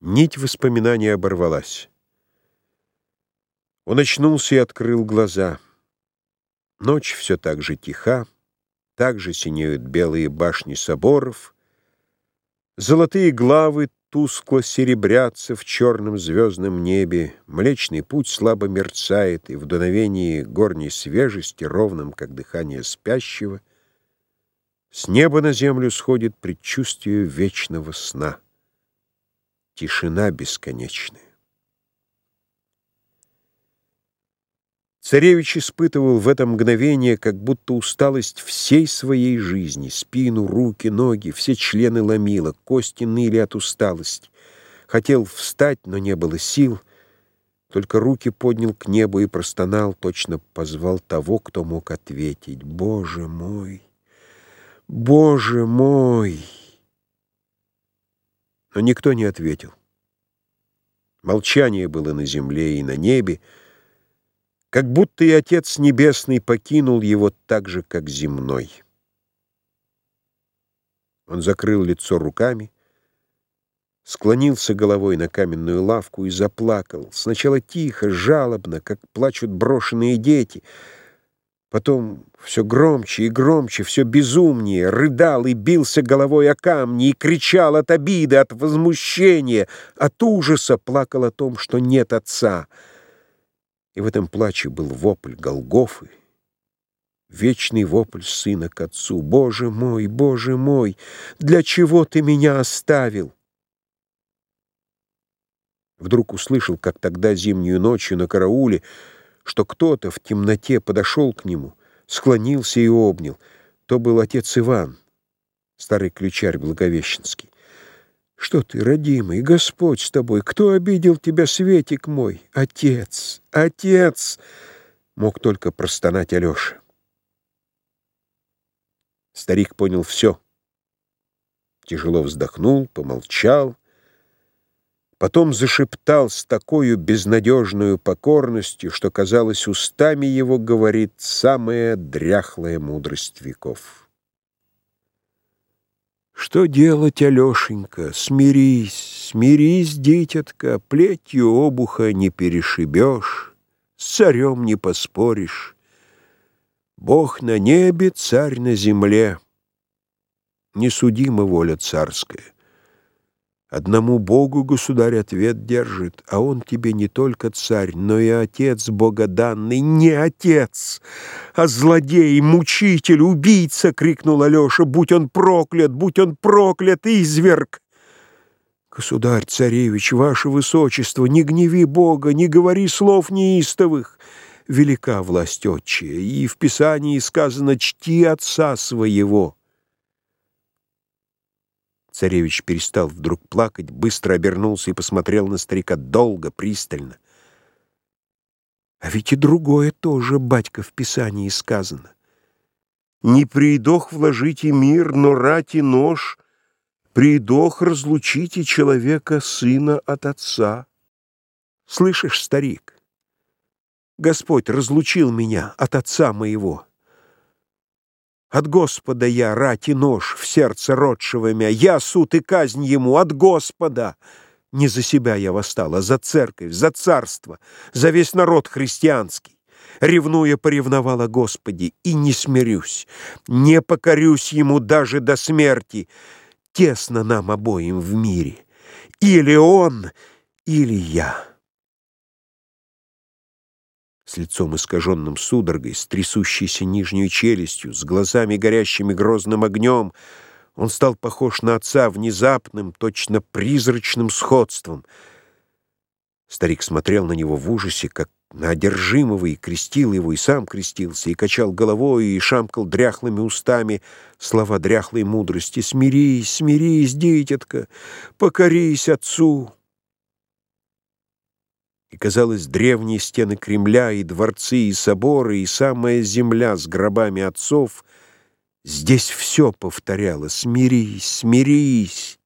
Нить воспоминаний оборвалась. Он очнулся и открыл глаза. Ночь все так же тиха, так же синеют белые башни соборов, Золотые главы тускло серебрятся в черном звездном небе, Млечный путь слабо мерцает, и в дуновении горней свежести, ровном, как дыхание спящего, С неба на землю сходит предчувствие вечного сна. Тишина бесконечная. Царевич испытывал в это мгновение как будто усталость всей своей жизни. Спину, руки, ноги, все члены ломило, кости ныли от усталости. Хотел встать, но не было сил. Только руки поднял к небу и простонал, точно позвал того, кто мог ответить. «Боже мой! Боже мой!» Но никто не ответил. Молчание было на земле и на небе, как будто и Отец Небесный покинул его так же, как земной. Он закрыл лицо руками, склонился головой на каменную лавку и заплакал. Сначала тихо, жалобно, как плачут брошенные дети. Потом все громче и громче, все безумнее, рыдал и бился головой о камни, и кричал от обиды, от возмущения, от ужаса, плакал о том, что нет отца — и в этом плаче был вопль Голгофы, вечный вопль сына к отцу. «Боже мой, Боже мой, для чего ты меня оставил?» Вдруг услышал, как тогда зимнюю ночью на карауле, что кто-то в темноте подошел к нему, склонился и обнял. То был отец Иван, старый ключарь Благовещенский. Что ты, родимый, Господь с тобой, кто обидел тебя, Светик мой? Отец, отец! Мог только простонать Алеша. Старик понял все. Тяжело вздохнул, помолчал, потом зашептал с такой безнадежной покорностью, что, казалось, устами его говорит самая дряхлая мудрость веков. Что делать, Алешенька? Смирись, смирись, дитятка, плетью обуха не перешибешь, с царем не поспоришь. Бог на небе, царь на земле. Несудима воля царская. Одному Богу государь ответ держит, а он тебе не только царь, но и отец богоданный. Не отец, а злодей, мучитель, убийца, крикнул Алеша. Будь он проклят, будь он проклят, изверг! Государь, царевич, ваше высочество, не гневи Бога, не говори слов неистовых. Велика власть отчия, и в Писании сказано «чти отца своего». Царевич перестал вдруг плакать, быстро обернулся и посмотрел на старика долго, пристально. А ведь и другое тоже, батька, в Писании сказано. «Не придох вложите мир, но рати нож, придох разлучите человека, сына от отца». Слышишь, старик, Господь разлучил меня от отца моего. От Господа я рать и нож в сердце родшего мя, я суд и казнь ему от Господа. Не за себя я восстал, а за церковь, за царство, за весь народ христианский. Ревнуя, поревновала Господи, и не смирюсь, не покорюсь ему даже до смерти. Тесно нам обоим в мире. Или он, или я» с лицом искаженным судорогой, с трясущейся нижней челюстью, с глазами горящими грозным огнем. Он стал похож на отца внезапным, точно призрачным сходством. Старик смотрел на него в ужасе, как на одержимого, и крестил его, и сам крестился, и качал головой, и шамкал дряхлыми устами слова дряхлой мудрости «Смирись, смирись, дитятка, покорись отцу». И, казалось, древние стены Кремля, и дворцы, и соборы, и самая земля с гробами отцов — здесь все повторяло «Смирись, смирись!»